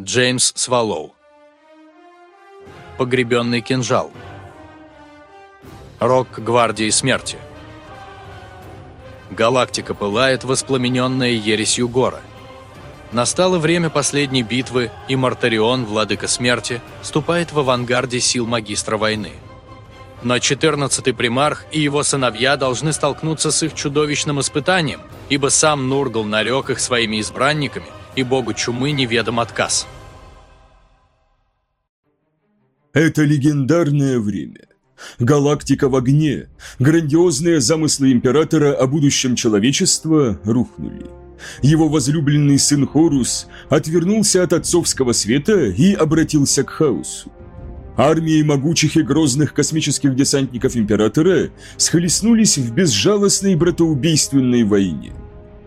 Джеймс Свалоу. Погребенный кинжал. Рок Гвардии Смерти. Галактика пылает, воспламененная ересью гора. Настало время последней битвы, и Мартарион, владыка смерти, ступает в авангарде сил магистра войны. Но 14-й примарх и его сыновья должны столкнуться с их чудовищным испытанием, ибо сам Нургл нарек их своими избранниками – и богу чумы неведом отказ. Это легендарное время. Галактика в огне, грандиозные замыслы Императора о будущем человечества рухнули. Его возлюбленный сын Хорус отвернулся от отцовского света и обратился к хаосу. Армии могучих и грозных космических десантников Императора схлестнулись в безжалостной братоубийственной войне.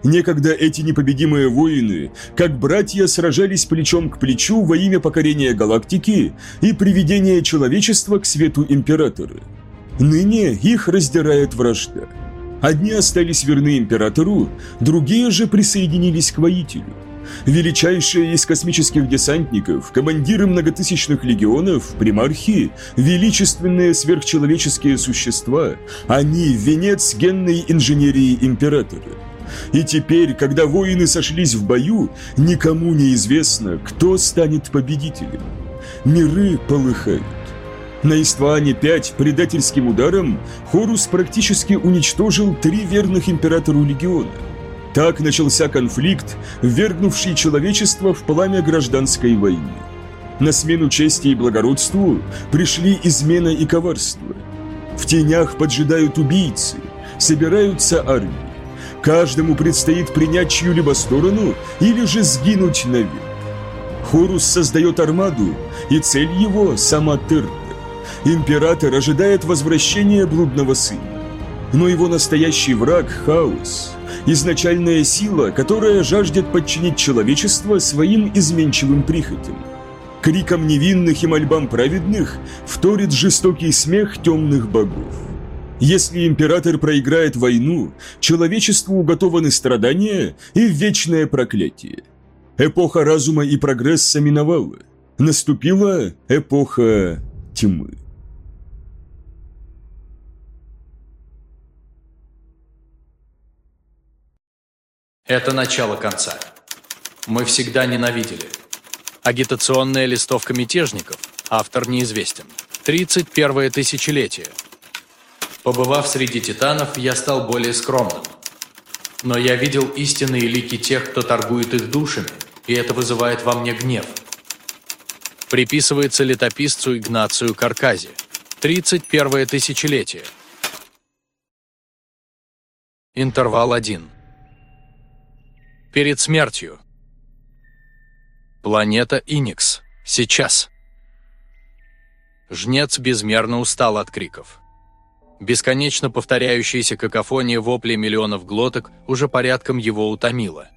Некогда эти непобедимые воины, как братья, сражались плечом к плечу во имя покорения галактики и приведения человечества к свету Императора. Ныне их раздирает вражда. Одни остались верны Императору, другие же присоединились к воителю. Величайшие из космических десантников, командиры многотысячных легионов, примархи, величественные сверхчеловеческие существа, они – венец генной инженерии Императора. И теперь, когда воины сошлись в бою, никому не известно, кто станет победителем. Миры полыхают. На Истване-5 предательским ударом Хорус практически уничтожил три верных императору легиона. Так начался конфликт, ввергнувший человечество в пламя гражданской войны. На смену чести и благородству пришли измена и коварство. В тенях поджидают убийцы, собираются армии. Каждому предстоит принять чью-либо сторону или же сгинуть навек. Хорус создает армаду, и цель его – сама Терра. Император ожидает возвращения блудного сына. Но его настоящий враг – хаос. Изначальная сила, которая жаждет подчинить человечество своим изменчивым прихотям. Криком невинных и мольбам праведных вторит жестокий смех темных богов. Если император проиграет войну, человечеству уготованы страдания и вечное проклятие. Эпоха разума и прогресса миновала. Наступила эпоха тьмы. Это начало конца. Мы всегда ненавидели. Агитационная листовка мятежников. Автор неизвестен. 31 тысячелетие. Побывав среди титанов, я стал более скромным. Но я видел истинные лики тех, кто торгует их душами, и это вызывает во мне гнев. Приписывается летописцу Игнацию Карказе. 31 тысячелетие. Интервал 1. Перед смертью. Планета Иникс. Сейчас. Жнец безмерно устал от криков. Бесконечно повторяющаяся какофония воплей миллионов глоток уже порядком его утомила.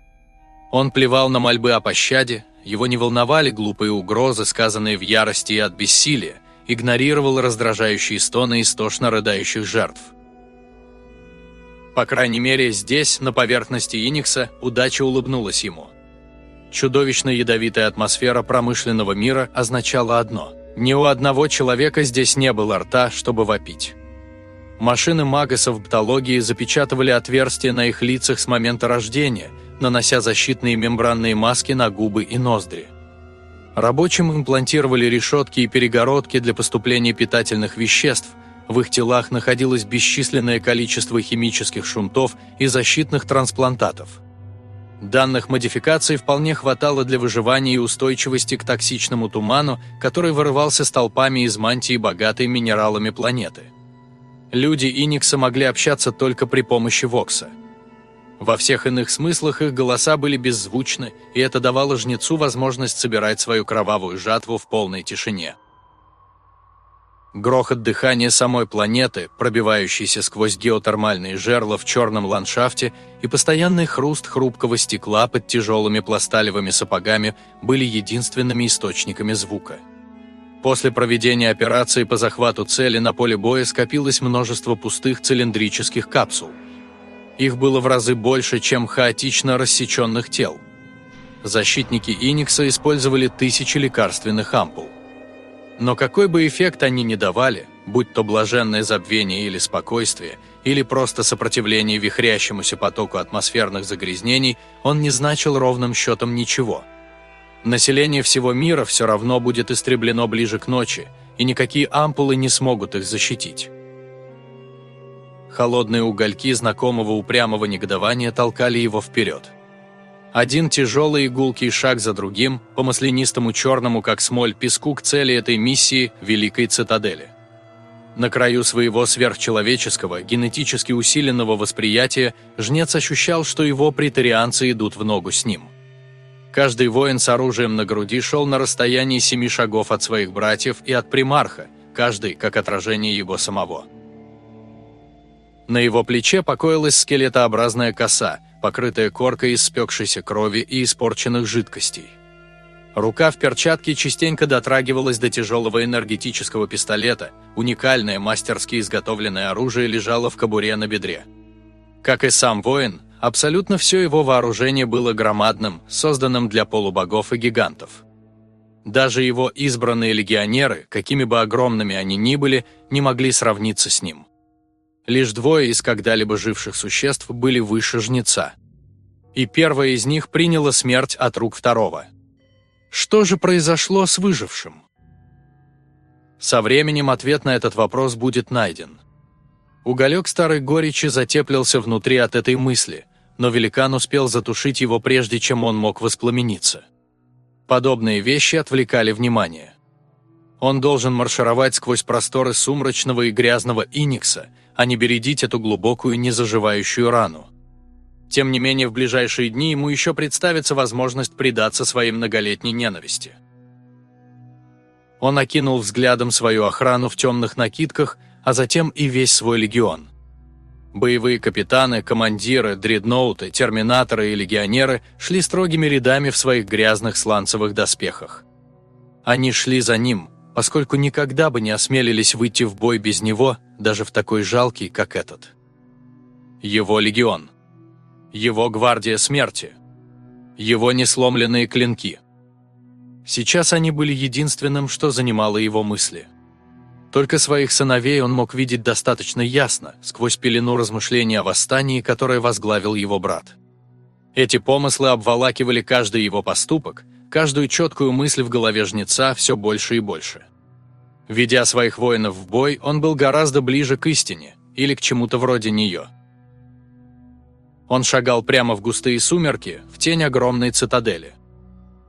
Он плевал на мольбы о пощаде, его не волновали глупые угрозы, сказанные в ярости и от бессилия, игнорировал раздражающие стоны истошно рыдающих жертв. По крайней мере, здесь, на поверхности Иникса, удача улыбнулась ему. Чудовищно ядовитая атмосфера промышленного мира означала одно – ни у одного человека здесь не было рта, чтобы вопить. Машины магасов бтологии запечатывали отверстия на их лицах с момента рождения, нанося защитные мембранные маски на губы и ноздри. Рабочим имплантировали решетки и перегородки для поступления питательных веществ, в их телах находилось бесчисленное количество химических шунтов и защитных трансплантатов. Данных модификаций вполне хватало для выживания и устойчивости к токсичному туману, который вырывался столпами из мантии, богатой минералами планеты – Люди Иникса могли общаться только при помощи Вокса. Во всех иных смыслах их голоса были беззвучны, и это давало жнецу возможность собирать свою кровавую жатву в полной тишине. Грохот дыхания самой планеты, пробивающийся сквозь геотермальные жерла в черном ландшафте, и постоянный хруст хрупкого стекла под тяжелыми пласталевыми сапогами были единственными источниками звука. После проведения операции по захвату цели на поле боя скопилось множество пустых цилиндрических капсул. Их было в разы больше, чем хаотично рассеченных тел. защитники Иникса использовали тысячи лекарственных ампул. Но какой бы эффект они ни давали, будь то блаженное забвение или спокойствие, или просто сопротивление вихрящемуся потоку атмосферных загрязнений, он не значил ровным счетом ничего. Население всего мира все равно будет истреблено ближе к ночи, и никакие ампулы не смогут их защитить. Холодные угольки знакомого упрямого негодования толкали его вперед. Один тяжелый игулкий шаг за другим по маслянистому черному, как смоль, песку к цели этой миссии – Великой Цитадели. На краю своего сверхчеловеческого, генетически усиленного восприятия, жнец ощущал, что его претарианцы идут в ногу с ним. Каждый воин с оружием на груди шел на расстоянии семи шагов от своих братьев и от примарха, каждый как отражение его самого. На его плече покоилась скелетообразная коса, покрытая коркой из спекшейся крови и испорченных жидкостей. Рука в перчатке частенько дотрагивалась до тяжелого энергетического пистолета, уникальное мастерски изготовленное оружие лежало в кобуре на бедре. Как и сам воин, абсолютно все его вооружение было громадным, созданным для полубогов и гигантов. Даже его избранные легионеры, какими бы огромными они ни были, не могли сравниться с ним. Лишь двое из когда-либо живших существ были выше жнеца. И первое из них приняло смерть от рук второго – что же произошло с выжившим? Со временем ответ на этот вопрос будет найден. Уголек старой горечи затеплился внутри от этой мысли, но великан успел затушить его прежде, чем он мог воспламениться. Подобные вещи отвлекали внимание. Он должен маршировать сквозь просторы сумрачного и грязного Иникса, а не бередить эту глубокую незаживающую рану. Тем не менее, в ближайшие дни ему еще представится возможность предаться своей многолетней ненависти. Он окинул взглядом свою охрану в темных накидках, а затем и весь свой легион. Боевые капитаны, командиры, дредноуты, терминаторы и легионеры шли строгими рядами в своих грязных сланцевых доспехах. Они шли за ним, поскольку никогда бы не осмелились выйти в бой без него, даже в такой жалкий, как этот. Его легион – его гвардия смерти, его несломленные клинки. Сейчас они были единственным, что занимало его мысли. Только своих сыновей он мог видеть достаточно ясно, сквозь пелену размышлений о восстании, которое возглавил его брат. Эти помыслы обволакивали каждый его поступок, каждую четкую мысль в голове жнеца все больше и больше. Ведя своих воинов в бой, он был гораздо ближе к истине, или к чему-то вроде нее – он шагал прямо в густые сумерки, в тень огромной цитадели.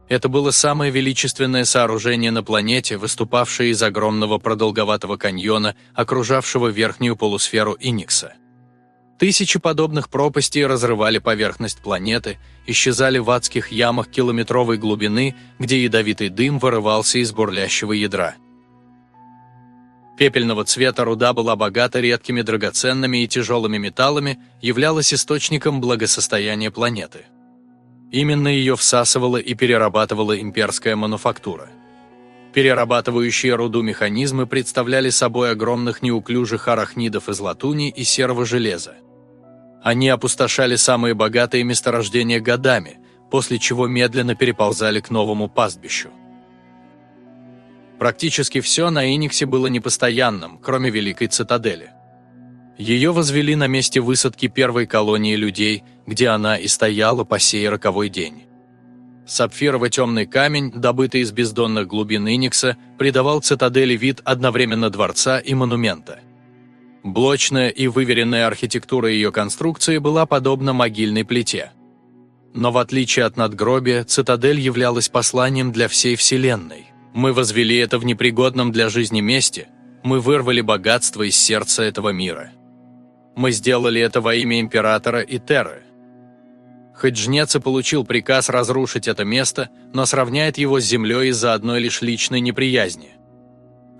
Это было самое величественное сооружение на планете, выступавшее из огромного продолговатого каньона, окружавшего верхнюю полусферу Иникса. Тысячи подобных пропастей разрывали поверхность планеты, исчезали в адских ямах километровой глубины, где ядовитый дым вырывался из бурлящего ядра – Пепельного цвета руда была богата редкими драгоценными и тяжелыми металлами, являлась источником благосостояния планеты. Именно ее всасывала и перерабатывала имперская мануфактура. Перерабатывающие руду механизмы представляли собой огромных неуклюжих арахнидов из латуни и серого железа. Они опустошали самые богатые месторождения годами, после чего медленно переползали к новому пастбищу. Практически все на Иниксе было непостоянным, кроме Великой Цитадели. Ее возвели на месте высадки первой колонии людей, где она и стояла по сей роковой день. Сапфирово-темный камень, добытый из бездонных глубин Иникса, придавал цитадели вид одновременно дворца и монумента. Блочная и выверенная архитектура ее конструкции была подобна могильной плите. Но в отличие от надгробия, цитадель являлась посланием для всей Вселенной. Мы возвели это в непригодном для жизни месте, мы вырвали богатство из сердца этого мира. Мы сделали это во имя Императора и Терры. Хоть жнец и получил приказ разрушить это место, но сравняет его с землей из-за одной лишь личной неприязни.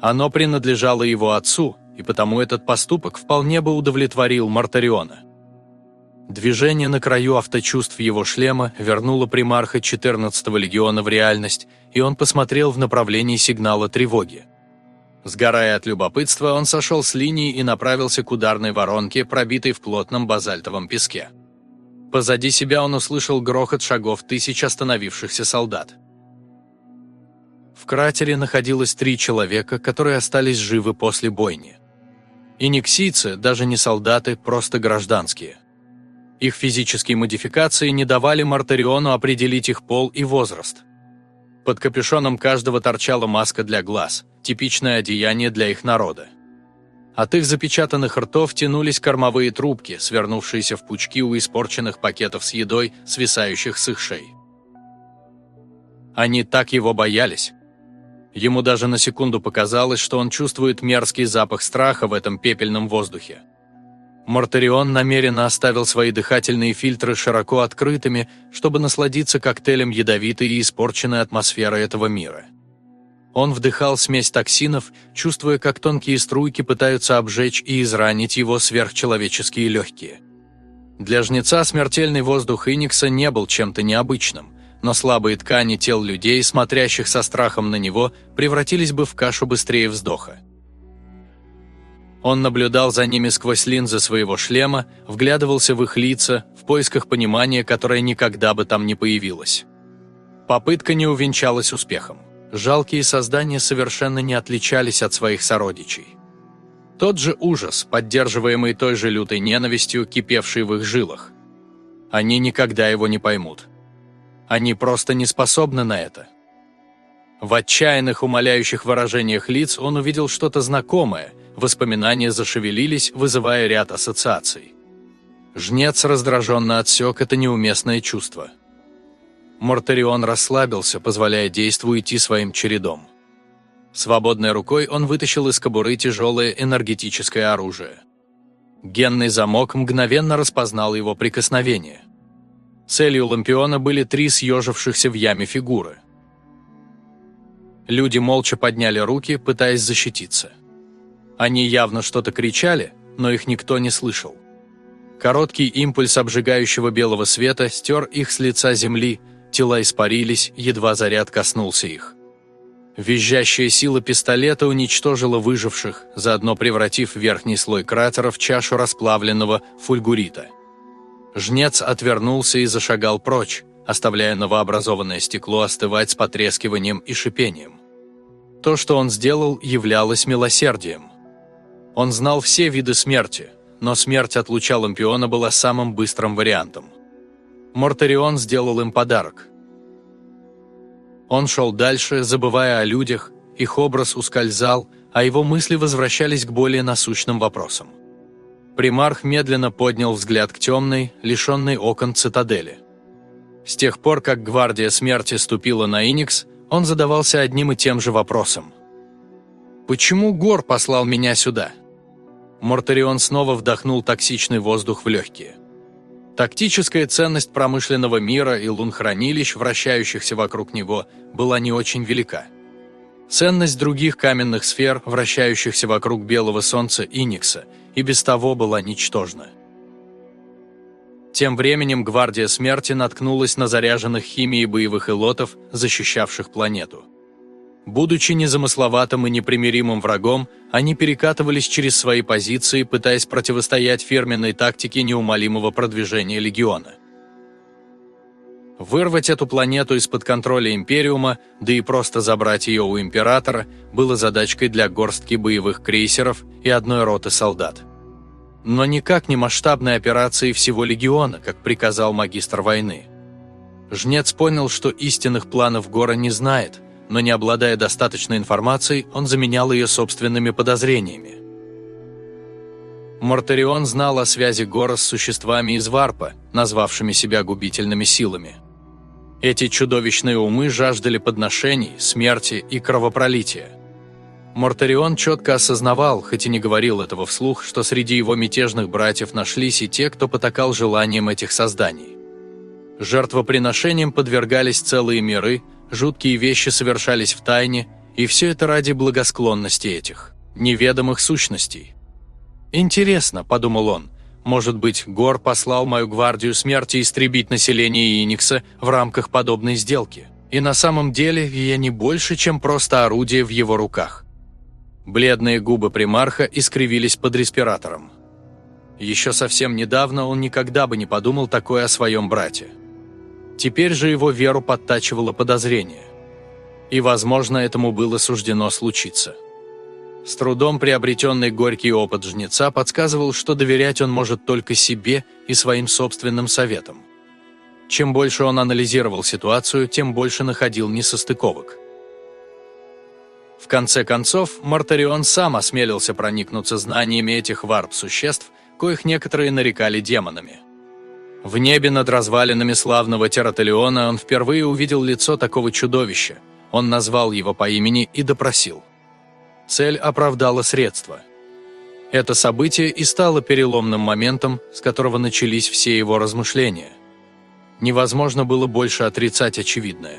Оно принадлежало его отцу, и потому этот поступок вполне бы удовлетворил Мартариона. Движение на краю авточувств его шлема вернуло примарха 14-го легиона в реальность, и он посмотрел в направлении сигнала тревоги. Сгорая от любопытства, он сошел с линии и направился к ударной воронке, пробитой в плотном базальтовом песке. Позади себя он услышал грохот шагов тысяч остановившихся солдат. В кратере находилось три человека, которые остались живы после бойни. И никсийцы, даже не солдаты, просто гражданские. Их физические модификации не давали Мартариону определить их пол и возраст. Под капюшоном каждого торчала маска для глаз, типичное одеяние для их народа. От их запечатанных ртов тянулись кормовые трубки, свернувшиеся в пучки у испорченных пакетов с едой, свисающих с их шеи. Они так его боялись. Ему даже на секунду показалось, что он чувствует мерзкий запах страха в этом пепельном воздухе. Мортарион намеренно оставил свои дыхательные фильтры широко открытыми, чтобы насладиться коктейлем ядовитой и испорченной атмосферы этого мира. Он вдыхал смесь токсинов, чувствуя, как тонкие струйки пытаются обжечь и изранить его сверхчеловеческие легкие. Для жнеца смертельный воздух Иникса не был чем-то необычным, но слабые ткани тел людей, смотрящих со страхом на него, превратились бы в кашу быстрее вздоха. Он наблюдал за ними сквозь линзы своего шлема, вглядывался в их лица, в поисках понимания, которое никогда бы там не появилось. Попытка не увенчалась успехом жалкие создания совершенно не отличались от своих сородичей. Тот же ужас, поддерживаемый той же лютой ненавистью, кипевший в их жилах. Они никогда его не поймут. Они просто не способны на это. В отчаянных, умоляющих выражениях лиц он увидел что-то знакомое, воспоминания зашевелились, вызывая ряд ассоциаций. Жнец раздраженно отсек это неуместное чувство – Мортарион расслабился, позволяя действу идти своим чередом. Свободной рукой он вытащил из кобуры тяжелое энергетическое оружие. Генный замок мгновенно распознал его прикосновение. Целью лампиона были три съежившихся в яме фигуры. Люди молча подняли руки, пытаясь защититься. Они явно что-то кричали, но их никто не слышал. Короткий импульс обжигающего белого света стер их с лица земли, Тела испарились, едва заряд коснулся их. Визжащая сила пистолета уничтожила выживших, заодно превратив верхний слой кратера в чашу расплавленного фульгурита. Жнец отвернулся и зашагал прочь, оставляя новообразованное стекло остывать с потрескиванием и шипением. То, что он сделал, являлось милосердием. Он знал все виды смерти, но смерть от луча лампиона была самым быстрым вариантом. Мортарион сделал им подарок. Он шел дальше, забывая о людях, их образ ускользал, а его мысли возвращались к более насущным вопросам. Примарх медленно поднял взгляд к темной, лишенной окон цитадели. С тех пор, как Гвардия Смерти ступила на Иникс, он задавался одним и тем же вопросом. «Почему Гор послал меня сюда?» Мортарион снова вдохнул токсичный воздух в легкие. Тактическая ценность промышленного мира и лунхранилищ, вращающихся вокруг него, была не очень велика. Ценность других каменных сфер, вращающихся вокруг белого солнца Иникса, и без того была ничтожна. Тем временем Гвардия Смерти наткнулась на заряженных химией боевых элотов, защищавших планету. Будучи незамысловатым и непримиримым врагом, они перекатывались через свои позиции, пытаясь противостоять фирменной тактике неумолимого продвижения легиона. Вырвать эту планету из-под контроля Империума, да и просто забрать ее у Императора, было задачкой для горстки боевых крейсеров и одной роты солдат. Но никак не масштабной операции всего легиона, как приказал магистр войны. Жнец понял, что истинных планов Гора не знает – но не обладая достаточной информацией, он заменял ее собственными подозрениями. Мортарион знал о связи Гора с существами из Варпа, назвавшими себя губительными силами. Эти чудовищные умы жаждали подношений, смерти и кровопролития. Мортарион четко осознавал, хоть и не говорил этого вслух, что среди его мятежных братьев нашлись и те, кто потакал желанием этих созданий. Жертвоприношением подвергались целые миры – жуткие вещи совершались в тайне, и все это ради благосклонности этих, неведомых сущностей. «Интересно», — подумал он, — «может быть, Гор послал мою гвардию смерти истребить население Иникса в рамках подобной сделки, и на самом деле я не больше, чем просто орудие в его руках». Бледные губы примарха искривились под респиратором. Еще совсем недавно он никогда бы не подумал такое о своем брате. Теперь же его веру подтачивало подозрение. И, возможно, этому было суждено случиться. С трудом приобретенный горький опыт жнеца подсказывал, что доверять он может только себе и своим собственным советам. Чем больше он анализировал ситуацию, тем больше находил несостыковок. В конце концов, Мартарион сам осмелился проникнуться знаниями этих варп-существ, коих некоторые нарекали демонами. В небе над развалинами славного Тераталиона он впервые увидел лицо такого чудовища. Он назвал его по имени и допросил. Цель оправдала средства. Это событие и стало переломным моментом, с которого начались все его размышления. Невозможно было больше отрицать очевидное.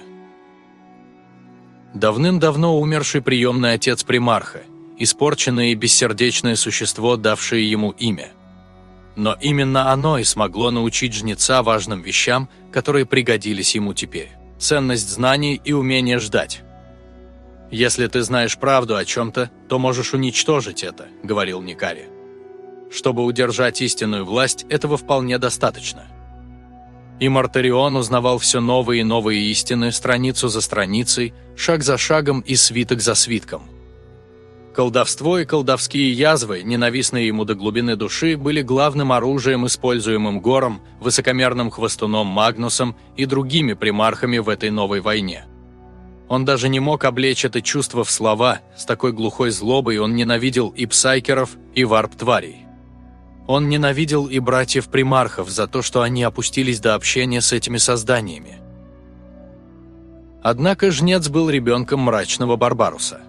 Давным-давно умерший приемный отец примарха, испорченное и бессердечное существо, давшее ему имя. Но именно оно и смогло научить жнеца важным вещам, которые пригодились ему теперь. Ценность знаний и умение ждать. «Если ты знаешь правду о чем-то, то можешь уничтожить это», — говорил Никари. «Чтобы удержать истинную власть, этого вполне достаточно». И Мартарион узнавал все новые и новые истины, страницу за страницей, шаг за шагом и свиток за свитком. Колдовство и колдовские язвы, ненавистные ему до глубины души, были главным оружием, используемым Гором, высокомерным хвостуном Магнусом и другими примархами в этой новой войне. Он даже не мог облечь это чувство в слова, с такой глухой злобой он ненавидел и псайкеров, и варп-тварей. Он ненавидел и братьев-примархов за то, что они опустились до общения с этими созданиями. Однако жнец был ребенком мрачного Барбаруса.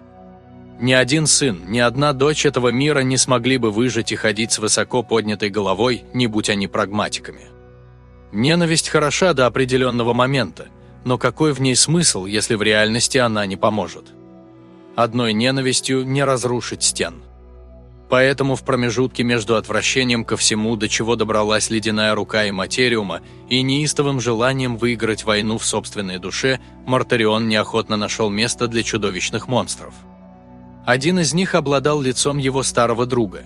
Ни один сын, ни одна дочь этого мира не смогли бы выжить и ходить с высоко поднятой головой, не будь они прагматиками. Ненависть хороша до определенного момента, но какой в ней смысл, если в реальности она не поможет? Одной ненавистью не разрушить стен – Поэтому в промежутке между отвращением ко всему, до чего добралась ледяная рука и материума, и неистовым желанием выиграть войну в собственной душе, Мартарион неохотно нашел место для чудовищных монстров. Один из них обладал лицом его старого друга.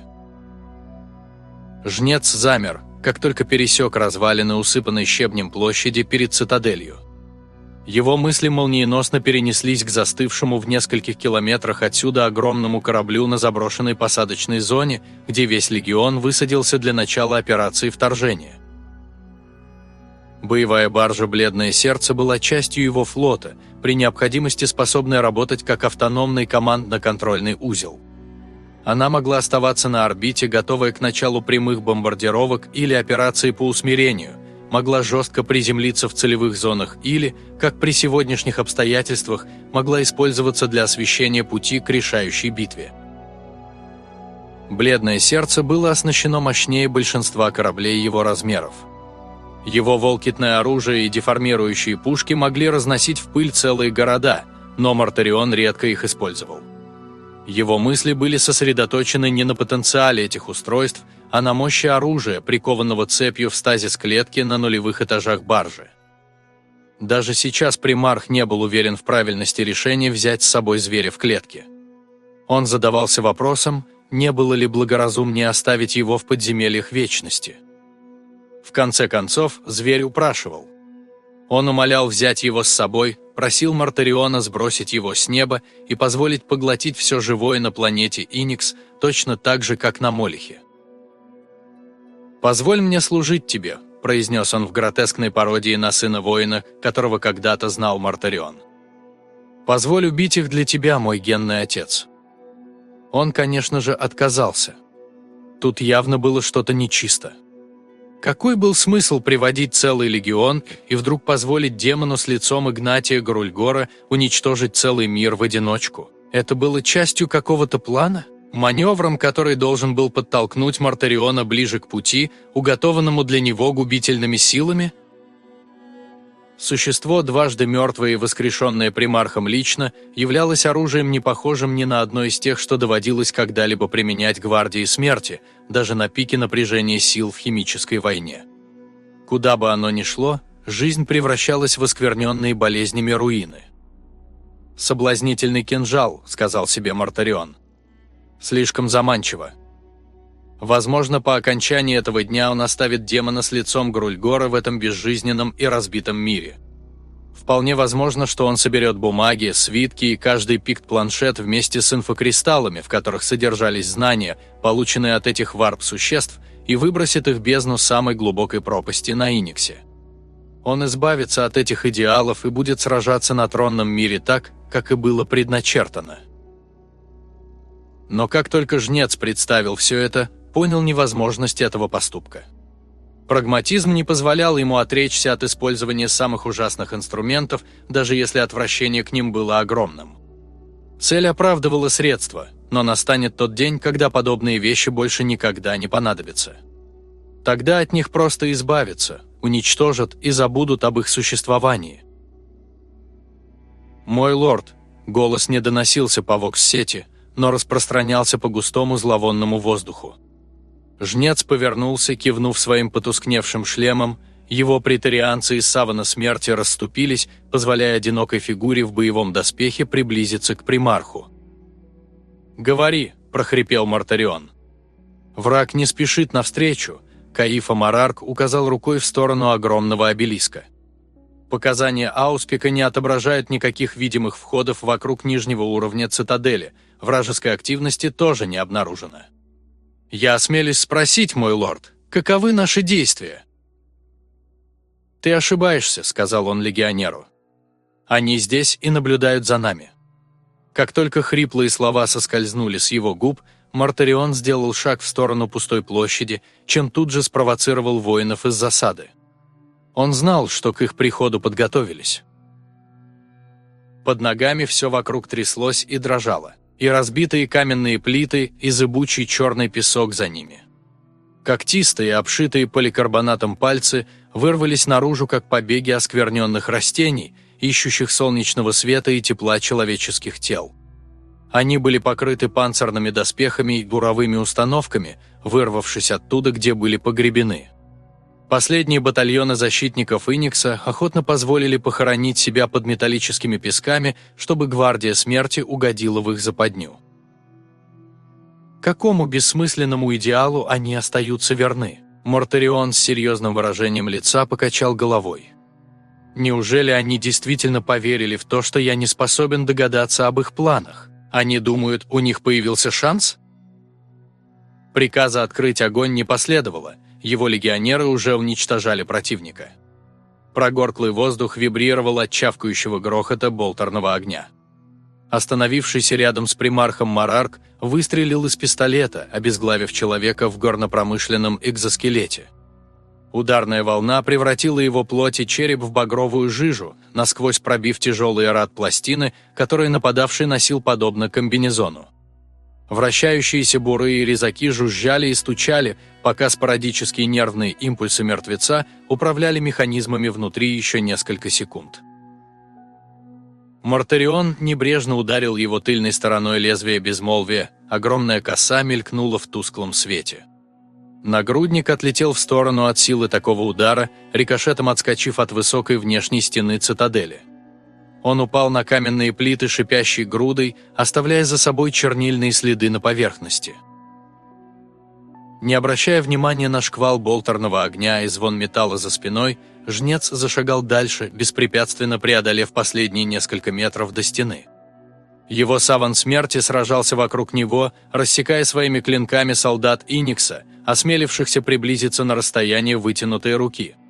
Жнец замер, как только пересек развалины, усыпанной щебнем площади перед цитаделью. Его мысли молниеносно перенеслись к застывшему в нескольких километрах отсюда огромному кораблю на заброшенной посадочной зоне, где весь легион высадился для начала операции вторжения. Боевая баржа «Бледное сердце» была частью его флота, при необходимости способная работать как автономный командно-контрольный узел. Она могла оставаться на орбите, готовая к началу прямых бомбардировок или операции по усмирению – могла жестко приземлиться в целевых зонах или, как при сегодняшних обстоятельствах, могла использоваться для освещения пути к решающей битве. Бледное сердце было оснащено мощнее большинства кораблей его размеров. Его волкитное оружие и деформирующие пушки могли разносить в пыль целые города, но Мартарион редко их использовал. Его мысли были сосредоточены не на потенциале этих устройств, а на мощи оружия, прикованного цепью в стазис клетки на нулевых этажах баржи. Даже сейчас примарх не был уверен в правильности решения взять с собой зверя в клетке. Он задавался вопросом, не было ли благоразумнее оставить его в подземельях вечности. В конце концов, зверь упрашивал. Он умолял взять его с собой, просил Мартариона сбросить его с неба и позволить поглотить все живое на планете Иникс точно так же, как на Молихе. «Позволь мне служить тебе», – произнес он в гротескной пародии на сына воина, которого когда-то знал Мартарион. «Позволь убить их для тебя, мой генный отец». Он, конечно же, отказался. Тут явно было что-то нечисто. Какой был смысл приводить целый легион и вдруг позволить демону с лицом Игнатия Гарульгора уничтожить целый мир в одиночку? Это было частью какого-то плана? Маневром, который должен был подтолкнуть Мартариона ближе к пути, уготованному для него губительными силами? Существо, дважды мертвое и воскрешенное примархом лично, являлось оружием, не похожим ни на одно из тех, что доводилось когда-либо применять гвардии смерти, даже на пике напряжения сил в химической войне. Куда бы оно ни шло, жизнь превращалась в оскверненные болезнями руины. «Соблазнительный кинжал», — сказал себе Мартарион. «Слишком заманчиво». Возможно, по окончании этого дня он оставит демона с лицом Грульгора в этом безжизненном и разбитом мире. Вполне возможно, что он соберет бумаги, свитки и каждый пикт-планшет вместе с инфокристаллами, в которых содержались знания, полученные от этих варп-существ, и выбросит их в бездну самой глубокой пропасти на Иниксе. Он избавится от этих идеалов и будет сражаться на тронном мире так, как и было предначертано. Но как только жнец представил все это, понял невозможность этого поступка. Прагматизм не позволял ему отречься от использования самых ужасных инструментов, даже если отвращение к ним было огромным. Цель оправдывала средства, но настанет тот день, когда подобные вещи больше никогда не понадобятся. Тогда от них просто избавятся, уничтожат и забудут об их существовании. «Мой лорд», — голос не доносился по вокс-сети, но распространялся по густому зловонному воздуху. Жнец повернулся, кивнув своим потускневшим шлемом, его претарианцы из савана смерти расступились, позволяя одинокой фигуре в боевом доспехе приблизиться к примарху. «Говори», – прохрипел Мартарион. Враг не спешит навстречу, Каифа Марарк указал рукой в сторону огромного обелиска. Показания Ауспика не отображают никаких видимых входов вокруг нижнего уровня цитадели, вражеской активности тоже не обнаружено. «Я осмелюсь спросить, мой лорд, каковы наши действия?» «Ты ошибаешься», — сказал он легионеру. «Они здесь и наблюдают за нами». Как только хриплые слова соскользнули с его губ, Мартарион сделал шаг в сторону пустой площади, чем тут же спровоцировал воинов из засады. Он знал, что к их приходу подготовились. Под ногами все вокруг тряслось и дрожало и разбитые каменные плиты и зыбучий черный песок за ними. Когтистые, обшитые поликарбонатом пальцы вырвались наружу, как побеги оскверненных растений, ищущих солнечного света и тепла человеческих тел. Они были покрыты панцирными доспехами и буровыми установками, вырвавшись оттуда, где были погребены. Последние батальоны защитников Иникса охотно позволили похоронить себя под металлическими песками, чтобы гвардия смерти угодила в их западню. Какому бессмысленному идеалу они остаются верны? Мортарион с серьезным выражением лица покачал головой. Неужели они действительно поверили в то, что я не способен догадаться об их планах? Они думают, у них появился шанс? Приказа открыть огонь не последовало – его легионеры уже уничтожали противника. Прогорклый воздух вибрировал от чавкающего грохота болтерного огня. Остановившийся рядом с примархом Марарк выстрелил из пистолета, обезглавив человека в горнопромышленном экзоскелете. Ударная волна превратила его плоть и череп в багровую жижу, насквозь пробив тяжелые рад пластины, которые нападавший носил подобно комбинезону. Вращающиеся буры и резаки жужжали и стучали, пока спорадические нервные импульсы мертвеца управляли механизмами внутри еще несколько секунд. Мортарион небрежно ударил его тыльной стороной лезвия безмолвия, огромная коса мелькнула в тусклом свете. Нагрудник отлетел в сторону от силы такого удара, рикошетом отскочив от высокой внешней стены цитадели. Он упал на каменные плиты шипящей грудой, оставляя за собой чернильные следы на поверхности. Не обращая внимания на шквал болтерного огня и звон металла за спиной, жнец зашагал дальше, беспрепятственно преодолев последние несколько метров до стены. Его саван смерти сражался вокруг него, рассекая своими клинками солдат Иникса, осмелившихся приблизиться на расстояние вытянутой руки –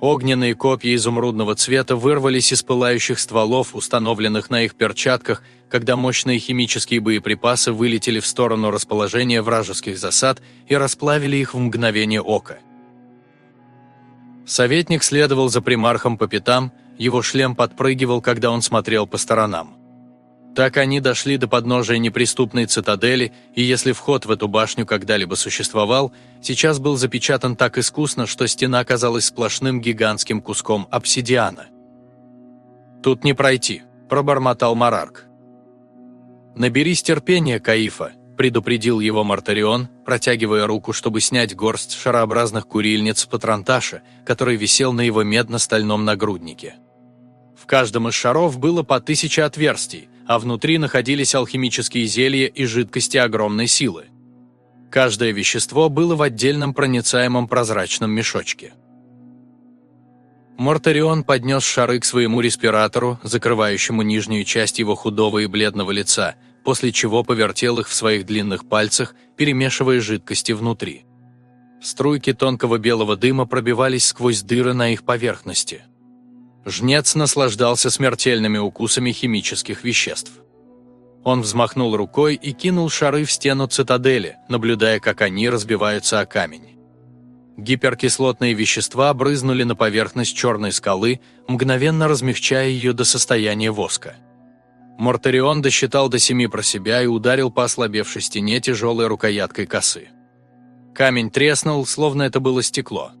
Огненные копья изумрудного цвета вырвались из пылающих стволов, установленных на их перчатках, когда мощные химические боеприпасы вылетели в сторону расположения вражеских засад и расплавили их в мгновение ока. Советник следовал за примархом по пятам, его шлем подпрыгивал, когда он смотрел по сторонам. Так они дошли до подножия неприступной цитадели, и если вход в эту башню когда-либо существовал, сейчас был запечатан так искусно, что стена казалась сплошным гигантским куском обсидиана. «Тут не пройти», – пробормотал Марарк. «Наберись терпения, Каифа», – предупредил его Мартарион, протягивая руку, чтобы снять горсть шарообразных курильниц патронташа, который висел на его медно-стальном нагруднике. В каждом из шаров было по тысяче отверстий, а внутри находились алхимические зелья и жидкости огромной силы. Каждое вещество было в отдельном проницаемом прозрачном мешочке. Мортарион поднес шары к своему респиратору, закрывающему нижнюю часть его худого и бледного лица, после чего повертел их в своих длинных пальцах, перемешивая жидкости внутри. Струйки тонкого белого дыма пробивались сквозь дыры на их поверхности. Жнец наслаждался смертельными укусами химических веществ. Он взмахнул рукой и кинул шары в стену цитадели, наблюдая, как они разбиваются о камень. Гиперкислотные вещества брызнули на поверхность черной скалы, мгновенно размягчая ее до состояния воска. Мортарион досчитал до семи про себя и ударил по ослабевшей стене тяжелой рукояткой косы. Камень треснул, словно это было стекло.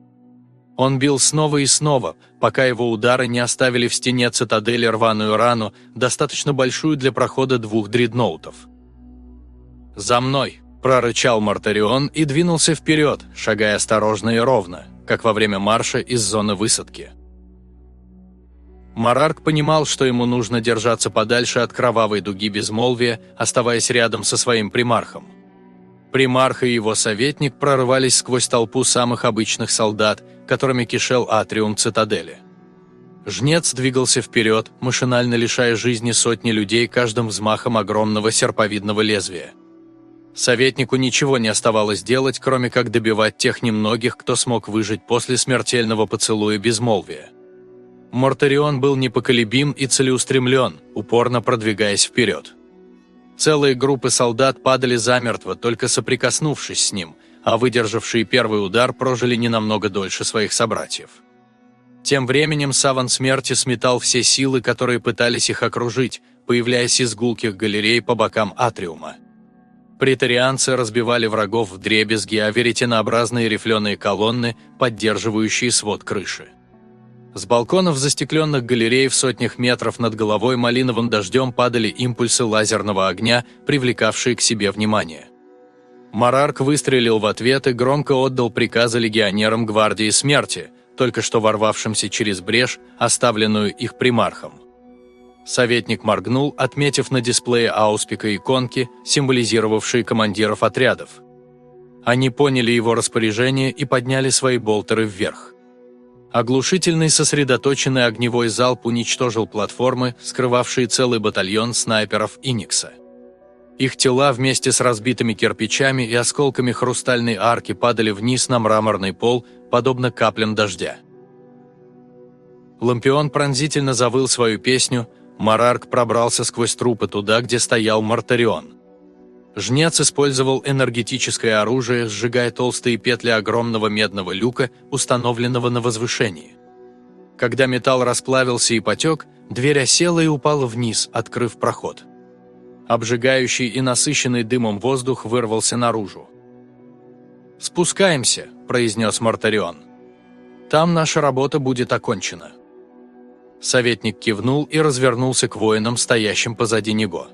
Он бил снова и снова, пока его удары не оставили в стене цитадели рваную рану, достаточно большую для прохода двух дредноутов. «За мной!» – прорычал Мартарион и двинулся вперед, шагая осторожно и ровно, как во время марша из зоны высадки. Марарк понимал, что ему нужно держаться подальше от кровавой дуги безмолвия, оставаясь рядом со своим примархом – Примарх и его советник прорывались сквозь толпу самых обычных солдат, которыми кишел атриум цитадели. Жнец двигался вперед, машинально лишая жизни сотни людей каждым взмахом огромного серповидного лезвия. Советнику ничего не оставалось делать, кроме как добивать тех немногих, кто смог выжить после смертельного поцелуя безмолвия. Мортарион был непоколебим и целеустремлен, упорно продвигаясь вперед. Целые группы солдат падали замертво, только соприкоснувшись с ним, а выдержавшие первый удар прожили не намного дольше своих собратьев. Тем временем саван смерти сметал все силы, которые пытались их окружить, появляясь из гулких галерей по бокам атриума. Притарианцы разбивали врагов в дребезги, а веретенообразные рифленые колонны, поддерживающие свод крыши. С балконов застекленных галерей в сотнях метров над головой малиновым дождем падали импульсы лазерного огня, привлекавшие к себе внимание. Марарк выстрелил в ответ и громко отдал приказы легионерам Гвардии Смерти, только что ворвавшимся через брешь, оставленную их примархом. Советник моргнул, отметив на дисплее ауспика иконки, символизировавшие командиров отрядов. Они поняли его распоряжение и подняли свои болтеры вверх. Оглушительный сосредоточенный огневой залп уничтожил платформы, скрывавшие целый батальон снайперов Иникса. Их тела вместе с разбитыми кирпичами и осколками хрустальной арки падали вниз на мраморный пол, подобно каплям дождя. Лампион пронзительно завыл свою песню, Марарк пробрался сквозь трупы туда, где стоял Мартарион. Жнец использовал энергетическое оружие, сжигая толстые петли огромного медного люка, установленного на возвышении. Когда металл расплавился и потек, дверь осела и упала вниз, открыв проход. Обжигающий и насыщенный дымом воздух вырвался наружу. «Спускаемся», – произнес Мартарион. «Там наша работа будет окончена». Советник кивнул и развернулся к воинам, стоящим позади него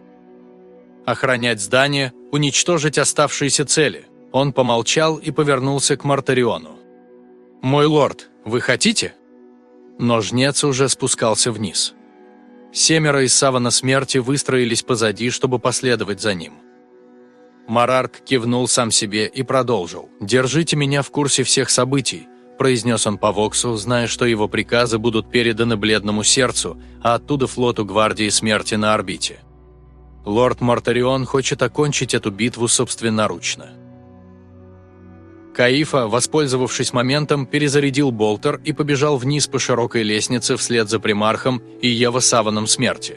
охранять здание, уничтожить оставшиеся цели. Он помолчал и повернулся к Мартариону. «Мой лорд, вы хотите?» Но жнец уже спускался вниз. Семеро из савана смерти выстроились позади, чтобы последовать за ним. Марарк кивнул сам себе и продолжил. «Держите меня в курсе всех событий», – произнес он по Воксу, зная, что его приказы будут переданы Бледному Сердцу, а оттуда флоту Гвардии Смерти на орбите. Лорд Мартарион хочет окончить эту битву собственноручно. Каифа, воспользовавшись моментом, перезарядил болтер и побежал вниз по широкой лестнице вслед за примархом и Ева Саваном смерти.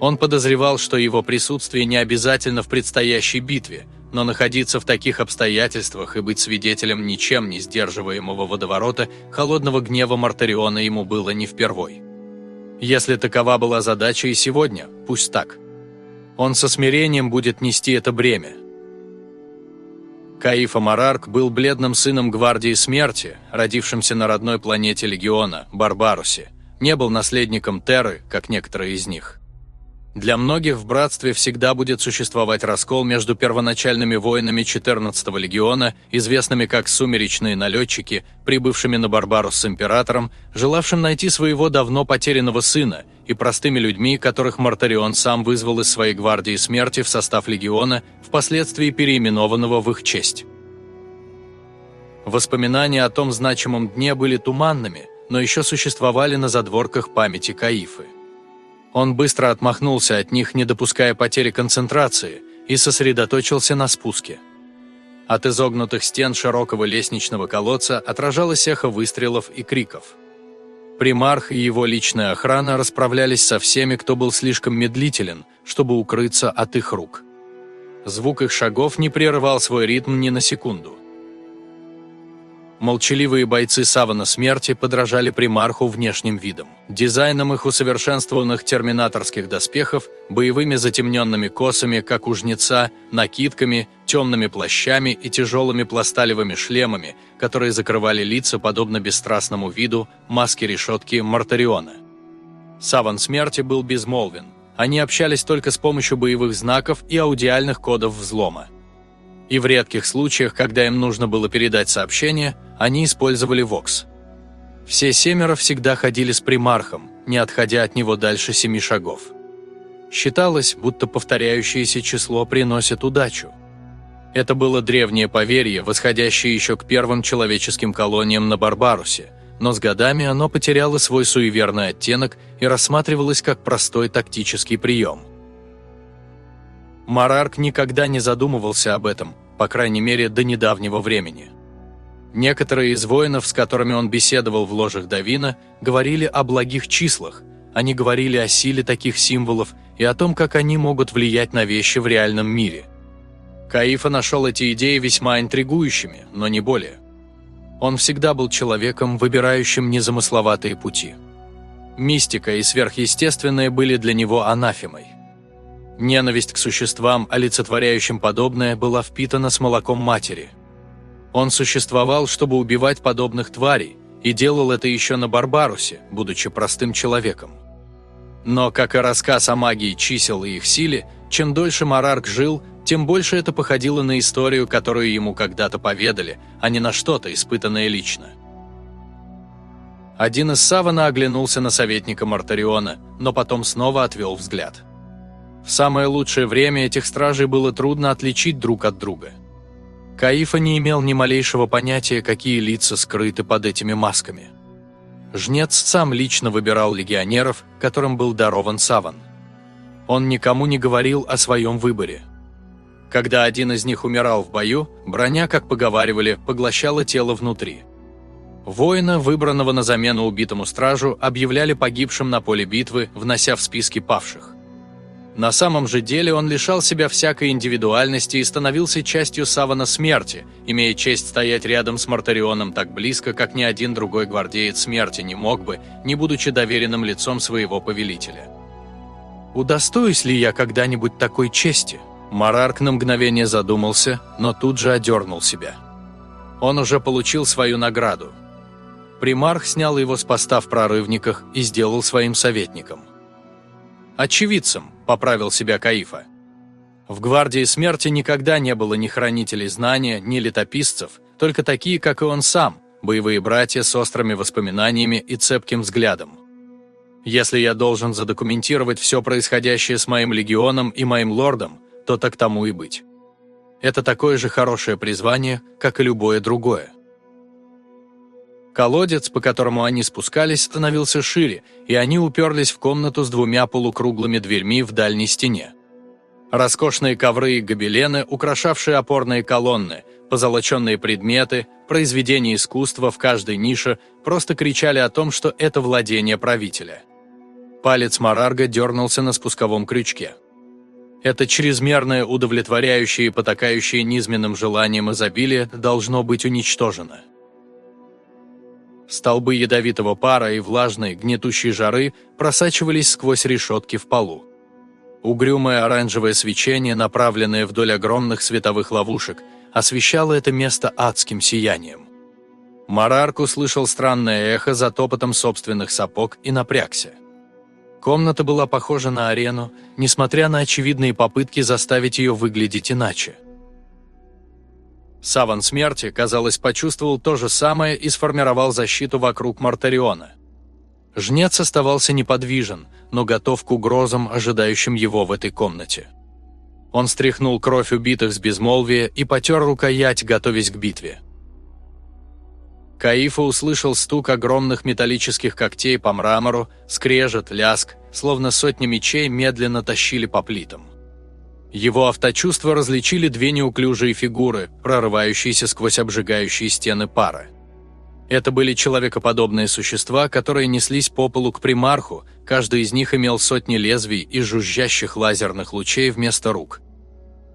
Он подозревал, что его присутствие не обязательно в предстоящей битве, но находиться в таких обстоятельствах и быть свидетелем ничем не сдерживаемого водоворота холодного гнева Мартариона ему было не впервой. Если такова была задача и сегодня, пусть так. Он со смирением будет нести это бремя. Каиф Амарарк был бледным сыном Гвардии Смерти, родившимся на родной планете Легиона, Барбарусе, не был наследником Терры, как некоторые из них. Для многих в братстве всегда будет существовать раскол между первоначальными воинами 14-го легиона, известными как «сумеречные налетчики», прибывшими на Барбарус с императором, желавшим найти своего давно потерянного сына, и простыми людьми, которых Мартарион сам вызвал из своей гвардии смерти в состав легиона, впоследствии переименованного в их честь. Воспоминания о том значимом дне были туманными, но еще существовали на задворках памяти Каифы. Он быстро отмахнулся от них, не допуская потери концентрации, и сосредоточился на спуске. От изогнутых стен широкого лестничного колодца отражалось эхо выстрелов и криков. Примарх и его личная охрана расправлялись со всеми, кто был слишком медлителен, чтобы укрыться от их рук. Звук их шагов не прерывал свой ритм ни на секунду. Молчаливые бойцы Савана Смерти подражали примарху внешним видом. Дизайном их усовершенствованных терминаторских доспехов, боевыми затемненными косами, как у жнеца, накидками, темными плащами и тяжелыми пласталевыми шлемами, которые закрывали лица подобно бесстрастному виду маски-решетки Мартариона. Саван Смерти был безмолвен. Они общались только с помощью боевых знаков и аудиальных кодов взлома и в редких случаях, когда им нужно было передать сообщение, они использовали Vox. Все семеро всегда ходили с примархом, не отходя от него дальше семи шагов. Считалось, будто повторяющееся число приносит удачу. Это было древнее поверье, восходящее еще к первым человеческим колониям на Барбарусе, но с годами оно потеряло свой суеверный оттенок и рассматривалось как простой тактический прием. Марарк никогда не задумывался об этом, по крайней мере, до недавнего времени. Некоторые из воинов, с которыми он беседовал в ложах Давина, говорили о благих числах, они говорили о силе таких символов и о том, как они могут влиять на вещи в реальном мире. Каифа нашел эти идеи весьма интригующими, но не более. Он всегда был человеком, выбирающим незамысловатые пути. Мистика и сверхъестественное были для него анафемой. Ненависть к существам, олицетворяющим подобное, была впитана с молоком матери. Он существовал, чтобы убивать подобных тварей, и делал это еще на Барбарусе, будучи простым человеком. Но, как и рассказ о магии чисел и их силе, чем дольше Марарк жил, тем больше это походило на историю, которую ему когда-то поведали, а не на что-то, испытанное лично. Один из Савана оглянулся на советника Мартариона, но потом снова отвел взгляд. В самое лучшее время этих стражей было трудно отличить друг от друга. Каифа не имел ни малейшего понятия, какие лица скрыты под этими масками. Жнец сам лично выбирал легионеров, которым был дарован саван. Он никому не говорил о своем выборе. Когда один из них умирал в бою, броня, как поговаривали, поглощала тело внутри. Воина, выбранного на замену убитому стражу, объявляли погибшим на поле битвы, внося в списки павших. На самом же деле он лишал себя всякой индивидуальности и становился частью савана смерти, имея честь стоять рядом с Мартарионом так близко, как ни один другой гвардеец смерти не мог бы, не будучи доверенным лицом своего повелителя. «Удостоюсь ли я когда-нибудь такой чести?» Марарк на мгновение задумался, но тут же одернул себя. Он уже получил свою награду. Примарх снял его с поста в прорывниках и сделал своим советником. Очевидцем, поправил себя Каифа. В гвардии смерти никогда не было ни хранителей знания, ни летописцев, только такие, как и он сам, боевые братья с острыми воспоминаниями и цепким взглядом. Если я должен задокументировать все происходящее с моим легионом и моим лордом, то так тому и быть. Это такое же хорошее призвание, как и любое другое. Колодец, по которому они спускались, становился шире, и они уперлись в комнату с двумя полукруглыми дверьми в дальней стене. Роскошные ковры и гобелены, украшавшие опорные колонны, позолоченные предметы, произведения искусства в каждой нише просто кричали о том, что это владение правителя. Палец Марарга дернулся на спусковом крючке. Это чрезмерное удовлетворяющее и потакающее низменным желанием изобилие должно быть уничтожено. Столбы ядовитого пара и влажной, гнетущей жары просачивались сквозь решетки в полу. Угрюмое оранжевое свечение, направленное вдоль огромных световых ловушек, освещало это место адским сиянием. Марарк услышал странное эхо за топотом собственных сапог и напрягся. Комната была похожа на арену, несмотря на очевидные попытки заставить ее выглядеть иначе. Саван Смерти, казалось, почувствовал то же самое и сформировал защиту вокруг Мартариона. Жнец оставался неподвижен, но готов к угрозам, ожидающим его в этой комнате. Он стряхнул кровь убитых с безмолвия и потер рукоять, готовясь к битве. Каифа услышал стук огромных металлических когтей по мрамору, скрежет, ляск, словно сотни мечей медленно тащили по плитам. Его авточувства различили две неуклюжие фигуры, прорывающиеся сквозь обжигающие стены пара. Это были человекоподобные существа, которые неслись по полу к примарху, каждый из них имел сотни лезвий и жужжащих лазерных лучей вместо рук.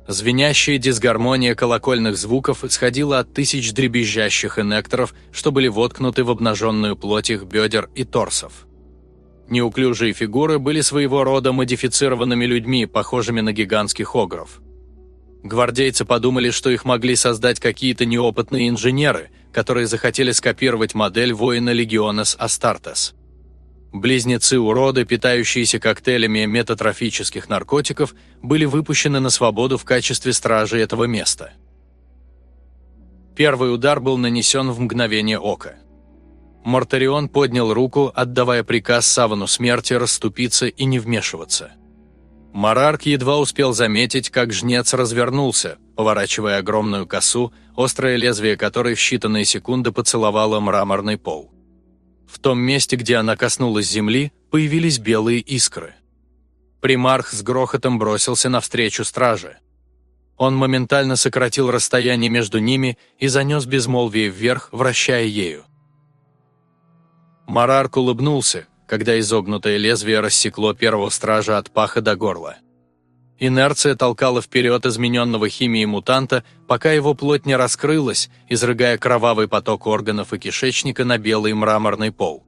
Звенящая дисгармония колокольных звуков исходила от тысяч дребезжащих иннекторов, что были воткнуты в обнаженную плоть их бедер и торсов. Неуклюжие фигуры были своего рода модифицированными людьми, похожими на гигантских огров. Гвардейцы подумали, что их могли создать какие-то неопытные инженеры, которые захотели скопировать модель воина Легионес Астартес. Близнецы-уроды, питающиеся коктейлями метатрофических наркотиков, были выпущены на свободу в качестве стражи этого места. Первый удар был нанесен в мгновение ока. Мортарион поднял руку, отдавая приказ Савану смерти расступиться и не вмешиваться. Марарк едва успел заметить, как жнец развернулся, поворачивая огромную косу, острое лезвие которой в считанные секунды поцеловало мраморный пол. В том месте, где она коснулась земли, появились белые искры. Примарх с грохотом бросился навстречу страже. Он моментально сократил расстояние между ними и занес безмолвие вверх, вращая ею. Марарк улыбнулся, когда изогнутое лезвие рассекло первого стража от паха до горла. Инерция толкала вперед измененного химией мутанта, пока его плоть не раскрылась, изрыгая кровавый поток органов и кишечника на белый мраморный пол.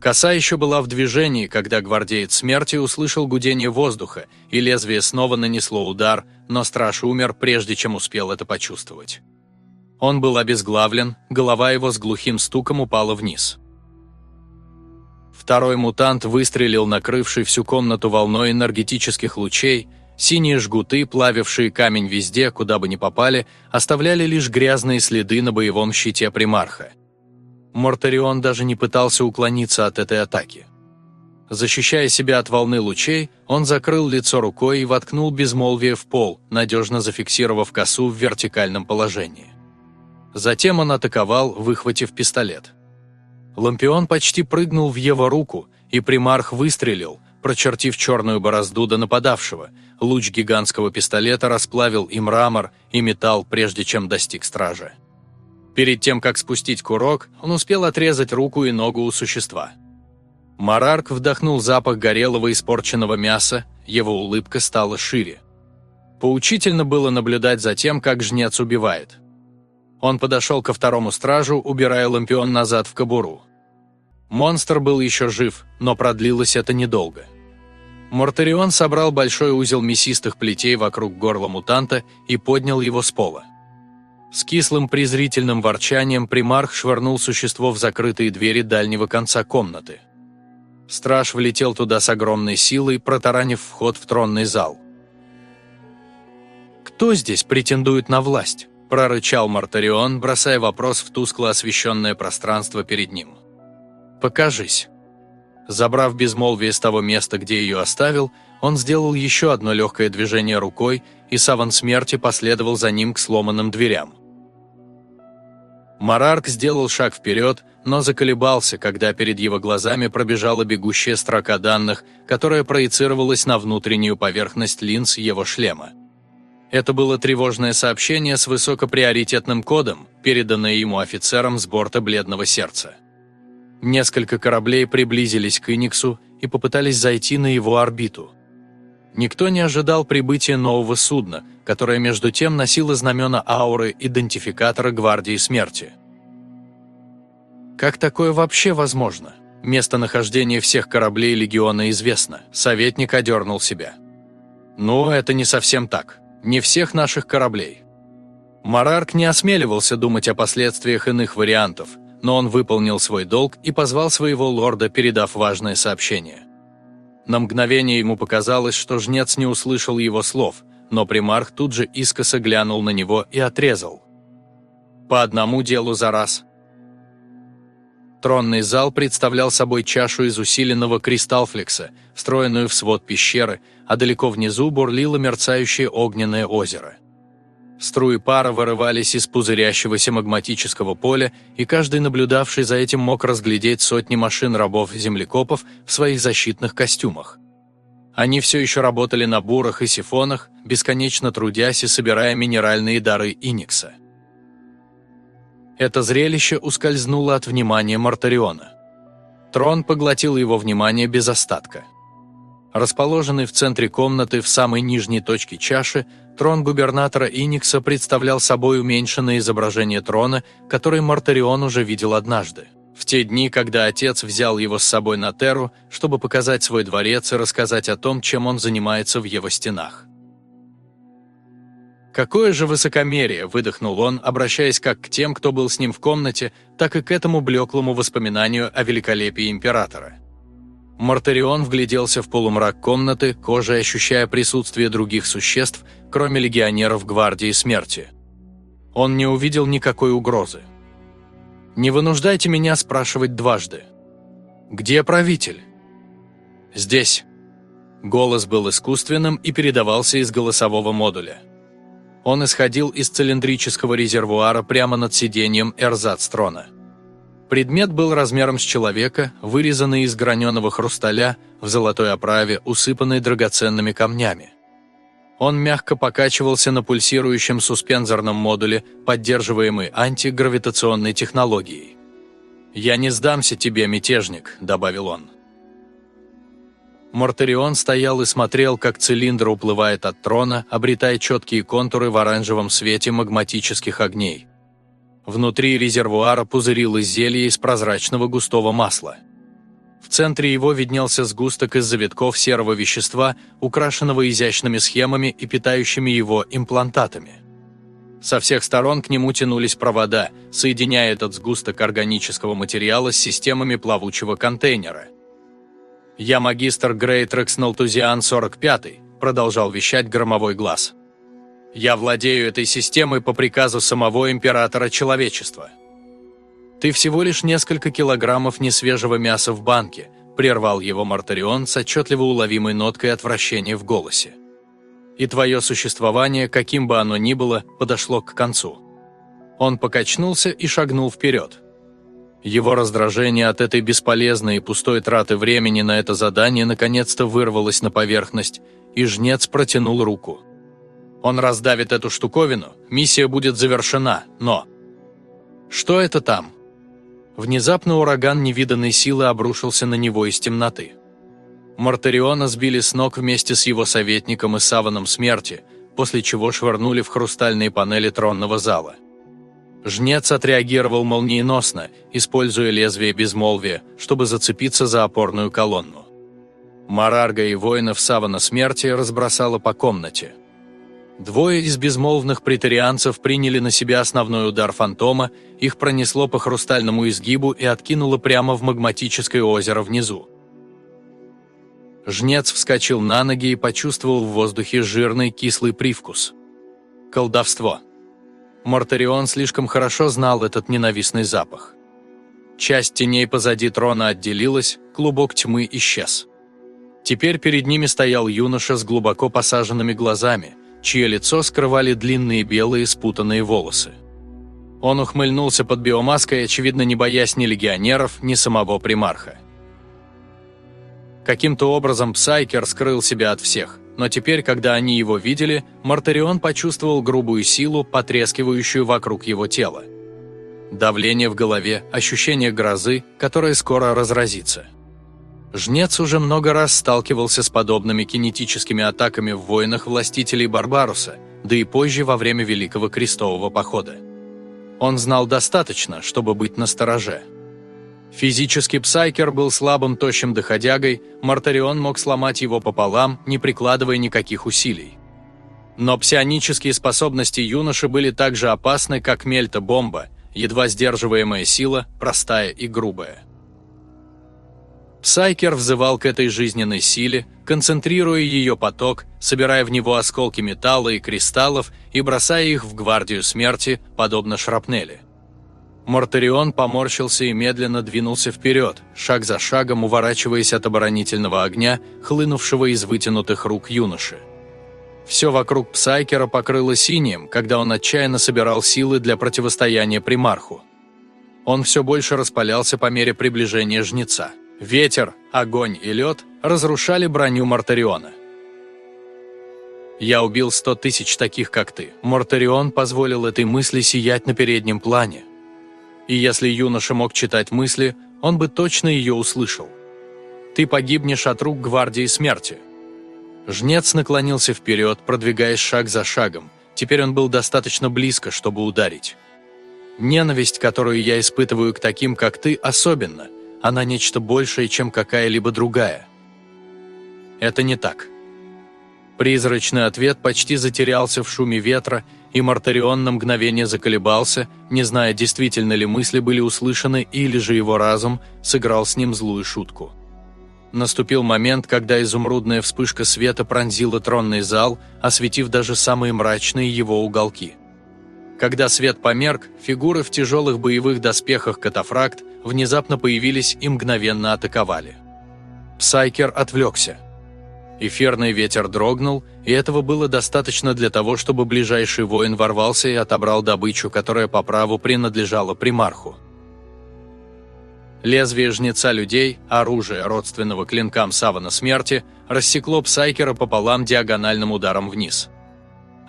Коса еще была в движении, когда гвардеец смерти услышал гудение воздуха, и лезвие снова нанесло удар, но страж умер, прежде чем успел это почувствовать. Он был обезглавлен, голова его с глухим стуком упала вниз. Второй мутант выстрелил, накрывший всю комнату волной энергетических лучей, синие жгуты, плавившие камень везде, куда бы ни попали, оставляли лишь грязные следы на боевом щите примарха. Мортарион даже не пытался уклониться от этой атаки. Защищая себя от волны лучей, он закрыл лицо рукой и воткнул безмолвие в пол, надежно зафиксировав косу в вертикальном положении. Затем он атаковал, выхватив пистолет. Лампион почти прыгнул в его руку, и примарх выстрелил, прочертив черную борозду до нападавшего. Луч гигантского пистолета расплавил и мрамор, и металл, прежде чем достиг стража. Перед тем, как спустить курок, он успел отрезать руку и ногу у существа. Марарк вдохнул запах горелого испорченного мяса, его улыбка стала шире. Поучительно было наблюдать за тем, как жнец убивает. Он подошел ко второму стражу, убирая лампион назад в кобуру. Монстр был еще жив, но продлилось это недолго. Мортарион собрал большой узел мясистых плетей вокруг горла мутанта и поднял его с пола. С кислым презрительным ворчанием примарх швырнул существо в закрытые двери дальнего конца комнаты. Страж влетел туда с огромной силой, протаранив вход в тронный зал. «Кто здесь претендует на власть?» Прорычал Мартарион, бросая вопрос в тускло освещенное пространство перед ним. «Покажись». Забрав безмолвие с того места, где ее оставил, он сделал еще одно легкое движение рукой, и саван смерти последовал за ним к сломанным дверям. Марарк сделал шаг вперед, но заколебался, когда перед его глазами пробежала бегущая строка данных, которая проецировалась на внутреннюю поверхность линз его шлема. Это было тревожное сообщение с высокоприоритетным кодом, переданное ему офицером с борта Бледного Сердца. Несколько кораблей приблизились к Иниксу и попытались зайти на его орбиту. Никто не ожидал прибытия нового судна, которое между тем носило знамена ауры идентификатора Гвардии Смерти. Как такое вообще возможно? Местонахождение всех кораблей Легиона известно, советник одернул себя. Ну, это не совсем так не всех наших кораблей. Марарк не осмеливался думать о последствиях иных вариантов, но он выполнил свой долг и позвал своего лорда, передав важное сообщение. На мгновение ему показалось, что жнец не услышал его слов, но примарх тут же искоса глянул на него и отрезал. «По одному делу за раз». Тронный зал представлял собой чашу из усиленного кристалфлекса, встроенную в свод пещеры, а далеко внизу бурлило мерцающее огненное озеро. Струи пара вырывались из пузырящегося магматического поля, и каждый наблюдавший за этим мог разглядеть сотни машин рабов-землекопов в своих защитных костюмах. Они все еще работали на бурах и сифонах, бесконечно трудясь и собирая минеральные дары Иникса. Это зрелище ускользнуло от внимания Мартариона. Трон поглотил его внимание без остатка. Расположенный в центре комнаты в самой нижней точке чаши, трон губернатора Иникса представлял собой уменьшенное изображение трона, который Мартарион уже видел однажды. В те дни, когда отец взял его с собой на Терру, чтобы показать свой дворец и рассказать о том, чем он занимается в его стенах. «Какое же высокомерие!» – выдохнул он, обращаясь как к тем, кто был с ним в комнате, так и к этому блеклому воспоминанию о великолепии императора. Мартарион вгляделся в полумрак комнаты, кожей ощущая присутствие других существ, кроме легионеров Гвардии Смерти. Он не увидел никакой угрозы. «Не вынуждайте меня спрашивать дважды. Где правитель?» «Здесь». Голос был искусственным и передавался из голосового модуля. Он исходил из цилиндрического резервуара прямо над сиденьем эрзац-трона. Предмет был размером с человека, вырезанный из граненого хрусталя, в золотой оправе, усыпанный драгоценными камнями. Он мягко покачивался на пульсирующем суспензорном модуле, поддерживаемый антигравитационной технологией. «Я не сдамся тебе, мятежник», – добавил он. Мортарион стоял и смотрел, как цилиндр уплывает от трона, обретая четкие контуры в оранжевом свете магматических огней. Внутри резервуара пузырилось зелье из прозрачного густого масла. В центре его виднелся сгусток из завитков серого вещества, украшенного изящными схемами и питающими его имплантатами. Со всех сторон к нему тянулись провода, соединяя этот сгусток органического материала с системами плавучего контейнера – «Я магистр Грейтрекс Налтузиан 45 продолжал вещать громовой глаз. «Я владею этой системой по приказу самого императора человечества». «Ты всего лишь несколько килограммов несвежего мяса в банке», прервал его Мартарион с отчетливо уловимой ноткой отвращения в голосе. «И твое существование, каким бы оно ни было, подошло к концу». Он покачнулся и шагнул вперед. Его раздражение от этой бесполезной и пустой траты времени на это задание наконец-то вырвалось на поверхность, и жнец протянул руку. Он раздавит эту штуковину, миссия будет завершена, но... Что это там? Внезапно ураган невиданной силы обрушился на него из темноты. Мартариона сбили с ног вместе с его советником и саваном смерти, после чего швырнули в хрустальные панели тронного зала. Жнец отреагировал молниеносно, используя лезвие безмолвия, чтобы зацепиться за опорную колонну. Марарга и воинов Савана Смерти разбросала по комнате. Двое из безмолвных претарианцев приняли на себя основной удар фантома, их пронесло по хрустальному изгибу и откинуло прямо в магматическое озеро внизу. Жнец вскочил на ноги и почувствовал в воздухе жирный кислый привкус. Колдовство. Мортарион слишком хорошо знал этот ненавистный запах. Часть теней позади трона отделилась, клубок тьмы исчез. Теперь перед ними стоял юноша с глубоко посаженными глазами, чье лицо скрывали длинные белые спутанные волосы. Он ухмыльнулся под биомаской, очевидно, не боясь ни легионеров, ни самого примарха. Каким-то образом Псайкер скрыл себя от всех но теперь, когда они его видели, Мортарион почувствовал грубую силу, потрескивающую вокруг его тела. Давление в голове, ощущение грозы, которая скоро разразится. Жнец уже много раз сталкивался с подобными кинетическими атаками в войнах властителей Барбаруса, да и позже во время Великого Крестового Похода. Он знал достаточно, чтобы быть настороже. Физически Псайкер был слабым тощим доходягой, Мартарион мог сломать его пополам, не прикладывая никаких усилий. Но псионические способности юноши были так же опасны, как мельта-бомба, едва сдерживаемая сила, простая и грубая. Псайкер взывал к этой жизненной силе, концентрируя ее поток, собирая в него осколки металла и кристаллов и бросая их в гвардию смерти, подобно шрапнели. Мартарион поморщился и медленно двинулся вперед, шаг за шагом уворачиваясь от оборонительного огня, хлынувшего из вытянутых рук юноши. Все вокруг Псайкера покрыло синим, когда он отчаянно собирал силы для противостояния примарху. Он все больше распалялся по мере приближения жнеца. Ветер, огонь и лед разрушали броню Мартариона. «Я убил сто тысяч таких, как ты». Мортарион позволил этой мысли сиять на переднем плане. И если юноша мог читать мысли, он бы точно ее услышал. «Ты погибнешь от рук гвардии смерти». Жнец наклонился вперед, продвигаясь шаг за шагом. Теперь он был достаточно близко, чтобы ударить. Ненависть, которую я испытываю к таким, как ты, особенно. Она нечто большее, чем какая-либо другая. Это не так. Призрачный ответ почти затерялся в шуме ветра, и Мартарион на мгновение заколебался, не зная, действительно ли мысли были услышаны, или же его разум сыграл с ним злую шутку. Наступил момент, когда изумрудная вспышка света пронзила тронный зал, осветив даже самые мрачные его уголки. Когда свет померк, фигуры в тяжелых боевых доспехах катафракт внезапно появились и мгновенно атаковали. Псайкер отвлекся. Эфирный ветер дрогнул, и этого было достаточно для того, чтобы ближайший воин ворвался и отобрал добычу, которая по праву принадлежала примарху. Лезвие жнеца людей, оружие, родственного клинкам савана смерти, рассекло Псайкера пополам диагональным ударом вниз.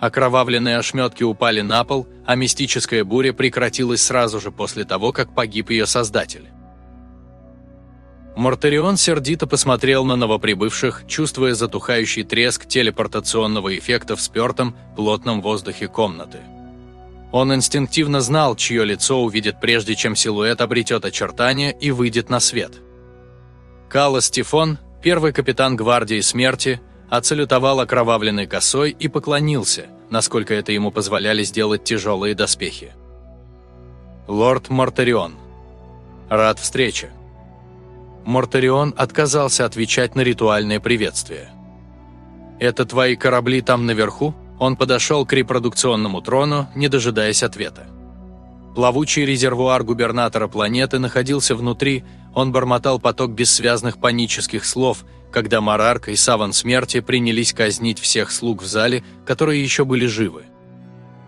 Окровавленные ошметки упали на пол, а мистическая буря прекратилась сразу же после того, как погиб ее создатель. Мортарион сердито посмотрел на новоприбывших, чувствуя затухающий треск телепортационного эффекта в спертом, плотном воздухе комнаты. Он инстинктивно знал, чье лицо увидит прежде, чем силуэт обретет очертания и выйдет на свет. Кала Стефон, первый капитан гвардии смерти, оцалютовал окровавленной косой и поклонился, насколько это ему позволяли сделать тяжелые доспехи. «Лорд Мортарион, рад встрече». Мортарион отказался отвечать на ритуальное приветствие. «Это твои корабли там наверху?» Он подошел к репродукционному трону, не дожидаясь ответа. Плавучий резервуар губернатора планеты находился внутри, он бормотал поток бессвязных панических слов, когда Марарка и Саван Смерти принялись казнить всех слуг в зале, которые еще были живы.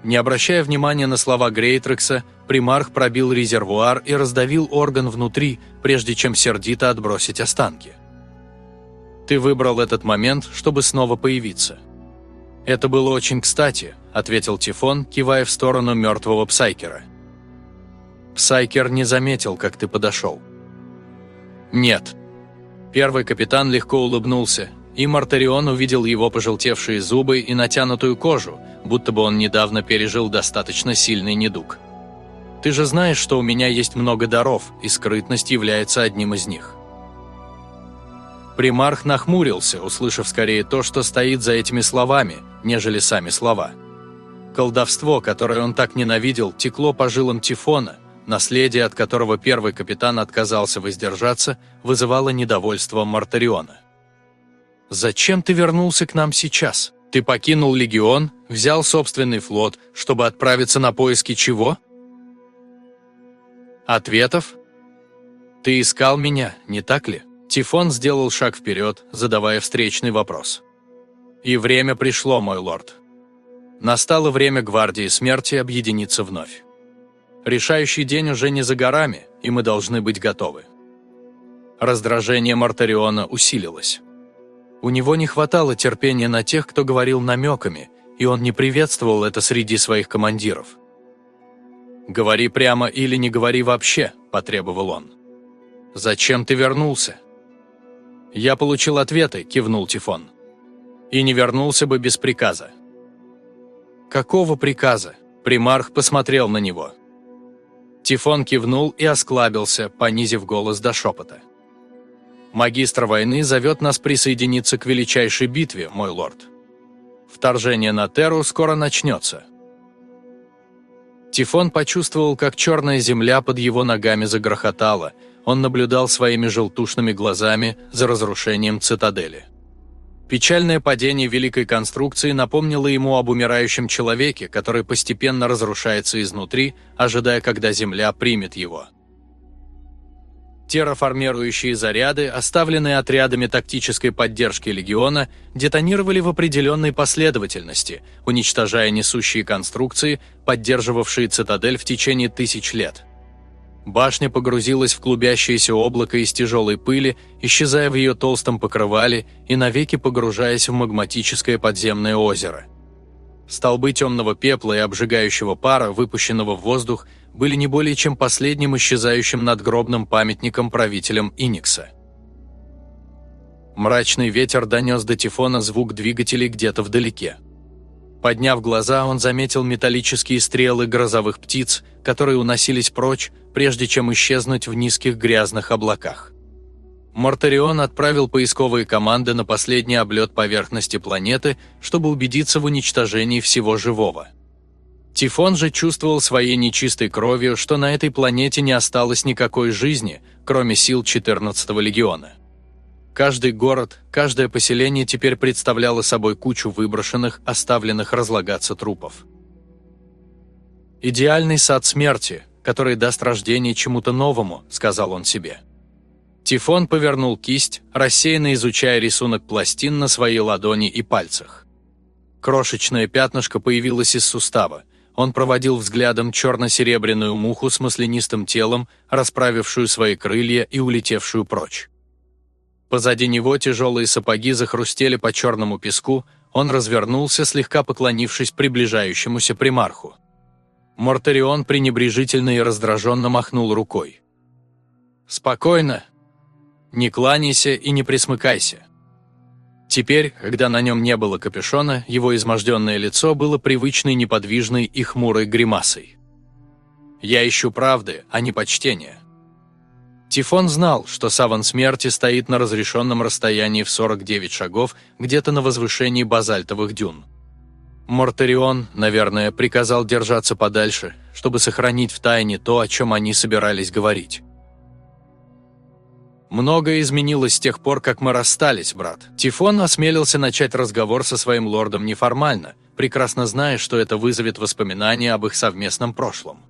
Не обращая внимания на слова Грейтрекса, примарх пробил резервуар и раздавил орган внутри, прежде чем сердито отбросить останки. «Ты выбрал этот момент, чтобы снова появиться». «Это было очень кстати», — ответил Тифон, кивая в сторону мертвого Псайкера. «Псайкер не заметил, как ты подошел». «Нет». Первый капитан легко улыбнулся, и Мортарион увидел его пожелтевшие зубы и натянутую кожу, будто бы он недавно пережил достаточно сильный недуг. «Ты же знаешь, что у меня есть много даров, и скрытность является одним из них». Примарх нахмурился, услышав скорее то, что стоит за этими словами, нежели сами слова. Колдовство, которое он так ненавидел, текло по жилам Тифона, наследие от которого первый капитан отказался воздержаться, вызывало недовольство Мартариона. «Зачем ты вернулся к нам сейчас? Ты покинул легион, взял собственный флот, чтобы отправиться на поиски чего?» «Ответов?» «Ты искал меня, не так ли?» Тифон сделал шаг вперед, задавая встречный вопрос. «И время пришло, мой лорд. Настало время Гвардии Смерти объединиться вновь. Решающий день уже не за горами, и мы должны быть готовы». Раздражение Мартариона усилилось. У него не хватало терпения на тех, кто говорил намеками, и он не приветствовал это среди своих командиров. «Говори прямо или не говори вообще», – потребовал он. «Зачем ты вернулся?» «Я получил ответы», – кивнул Тифон. «И не вернулся бы без приказа». «Какого приказа?» – примарх посмотрел на него. Тифон кивнул и осклабился, понизив голос до шепота. Магистр войны зовет нас присоединиться к величайшей битве, мой лорд. Вторжение на Терру скоро начнется. Тифон почувствовал, как черная земля под его ногами загрохотала. Он наблюдал своими желтушными глазами за разрушением цитадели. Печальное падение великой конструкции напомнило ему об умирающем человеке, который постепенно разрушается изнутри, ожидая, когда Земля примет его. Терраформирующие заряды, оставленные отрядами тактической поддержки Легиона, детонировали в определенной последовательности, уничтожая несущие конструкции, поддерживавшие цитадель в течение тысяч лет. Башня погрузилась в клубящееся облако из тяжелой пыли, исчезая в ее толстом покрывале и навеки погружаясь в магматическое подземное озеро. Столбы темного пепла и обжигающего пара, выпущенного в воздух, были не более чем последним исчезающим надгробным памятником правителям Иникса. Мрачный ветер донес до Тифона звук двигателей где-то вдалеке. Подняв глаза, он заметил металлические стрелы грозовых птиц, которые уносились прочь, прежде чем исчезнуть в низких грязных облаках. Мортарион отправил поисковые команды на последний облет поверхности планеты, чтобы убедиться в уничтожении всего живого. Тифон же чувствовал своей нечистой кровью, что на этой планете не осталось никакой жизни, кроме сил 14-го легиона. Каждый город, каждое поселение теперь представляло собой кучу выброшенных, оставленных разлагаться трупов. «Идеальный сад смерти, который даст рождение чему-то новому», – сказал он себе. Тифон повернул кисть, рассеянно изучая рисунок пластин на своей ладони и пальцах. Крошечное пятнышко появилось из сустава. Он проводил взглядом черно-серебряную муху с маслянистым телом, расправившую свои крылья и улетевшую прочь. Позади него тяжелые сапоги захрустели по черному песку, он развернулся, слегка поклонившись приближающемуся примарху. Мортарион пренебрежительно и раздраженно махнул рукой. «Спокойно. Не кланяйся и не присмыкайся». Теперь, когда на нем не было капюшона, его изможденное лицо было привычной неподвижной и хмурой гримасой. «Я ищу правды, а не почтения. Тифон знал, что саван смерти стоит на разрешенном расстоянии в 49 шагов, где-то на возвышении базальтовых дюн. Мортарион, наверное, приказал держаться подальше, чтобы сохранить в тайне то, о чем они собирались говорить. «Многое изменилось с тех пор, как мы расстались, брат». Тифон осмелился начать разговор со своим лордом неформально, прекрасно зная, что это вызовет воспоминания об их совместном прошлом.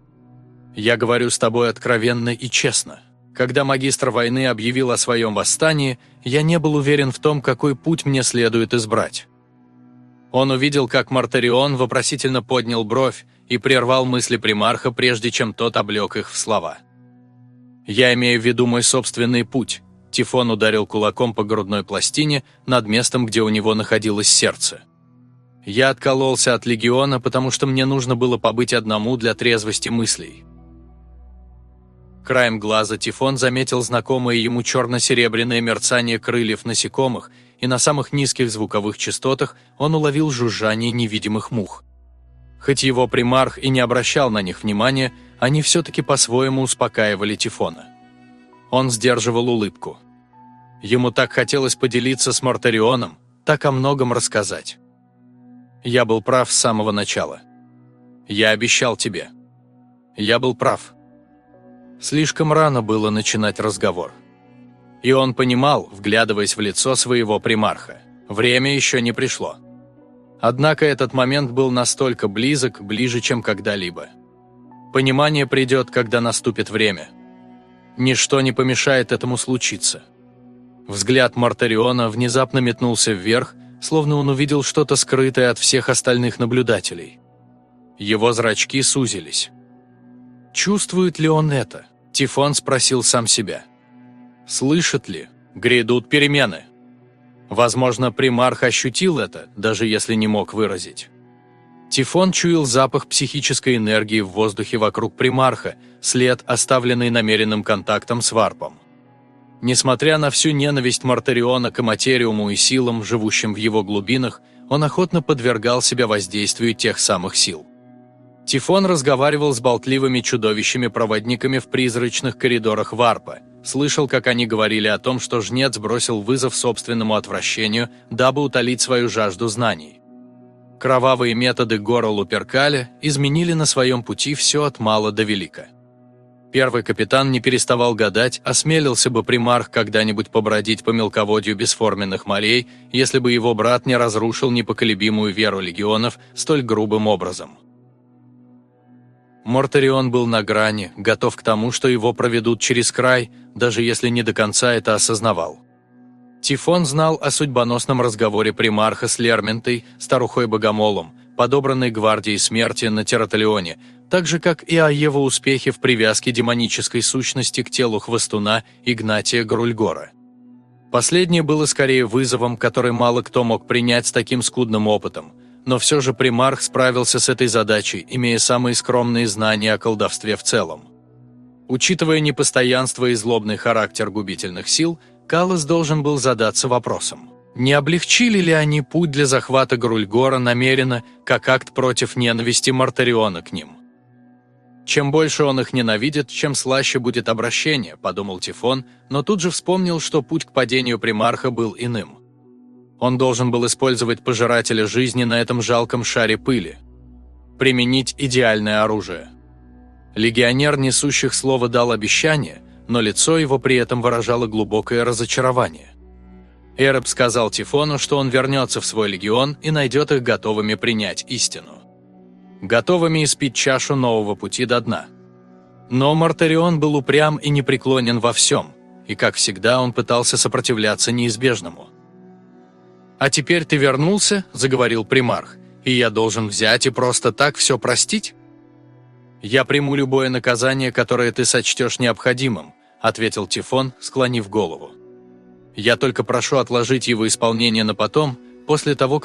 «Я говорю с тобой откровенно и честно. Когда магистр войны объявил о своем восстании, я не был уверен в том, какой путь мне следует избрать. Он увидел, как Мартарион вопросительно поднял бровь и прервал мысли примарха, прежде чем тот облег их в слова. «Я имею в виду мой собственный путь», – Тифон ударил кулаком по грудной пластине над местом, где у него находилось сердце. «Я откололся от легиона, потому что мне нужно было побыть одному для трезвости мыслей. Краем глаза Тифон заметил знакомое ему черно-серебряное мерцание крыльев насекомых, и на самых низких звуковых частотах он уловил жужжание невидимых мух. Хоть его примарх и не обращал на них внимания, они все-таки по-своему успокаивали Тифона. Он сдерживал улыбку. Ему так хотелось поделиться с Мортарионом, так о многом рассказать. Я был прав с самого начала. Я обещал тебе. Я был прав. Слишком рано было начинать разговор. И он понимал, вглядываясь в лицо своего примарха, время еще не пришло. Однако этот момент был настолько близок, ближе, чем когда-либо. Понимание придет, когда наступит время. Ничто не помешает этому случиться. Взгляд Мартариона внезапно метнулся вверх, словно он увидел что-то скрытое от всех остальных наблюдателей. Его зрачки сузились. Чувствует ли он это? Тифон спросил сам себя. Слышит ли? Грядут перемены. Возможно, примарх ощутил это, даже если не мог выразить. Тифон чуял запах психической энергии в воздухе вокруг примарха, след, оставленный намеренным контактом с варпом. Несмотря на всю ненависть Мартариона к материуму и силам, живущим в его глубинах, он охотно подвергал себя воздействию тех самых сил. Тифон разговаривал с болтливыми чудовищами-проводниками в призрачных коридорах Варпа, слышал, как они говорили о том, что жнец бросил вызов собственному отвращению, дабы утолить свою жажду знаний. Кровавые методы Гора Луперкаля изменили на своем пути все от мала до велика. Первый капитан не переставал гадать, осмелился бы примарх когда-нибудь побродить по мелководью бесформенных морей, если бы его брат не разрушил непоколебимую веру легионов столь грубым образом. Мортарион был на грани, готов к тому, что его проведут через край, даже если не до конца это осознавал. Тифон знал о судьбоносном разговоре примарха с Лерментой, старухой-богомолом, подобранной гвардией смерти на Тераталионе, так же, как и о его успехе в привязке демонической сущности к телу хвостуна Игнатия Грульгора. Последнее было скорее вызовом, который мало кто мог принять с таким скудным опытом, но все же примарх справился с этой задачей, имея самые скромные знания о колдовстве в целом. Учитывая непостоянство и злобный характер губительных сил, Калос должен был задаться вопросом. Не облегчили ли они путь для захвата Грульгора намеренно, как акт против ненависти Мартариона к ним? Чем больше он их ненавидит, чем слаще будет обращение, подумал Тифон, но тут же вспомнил, что путь к падению примарха был иным. Он должен был использовать пожирателя жизни на этом жалком шаре пыли. Применить идеальное оружие. Легионер несущих слова дал обещание, но лицо его при этом выражало глубокое разочарование. Эреб сказал Тифону, что он вернется в свой легион и найдет их готовыми принять истину. Готовыми испить чашу нового пути до дна. Но Мартарион был упрям и непреклонен во всем, и, как всегда, он пытался сопротивляться неизбежному. «А теперь ты вернулся», – заговорил примарх, – «и я должен взять и просто так все простить?» «Я приму любое наказание, которое ты сочтешь необходимым», – ответил Тифон, склонив голову. Я только прошу отложить его исполнение на потом, после того, как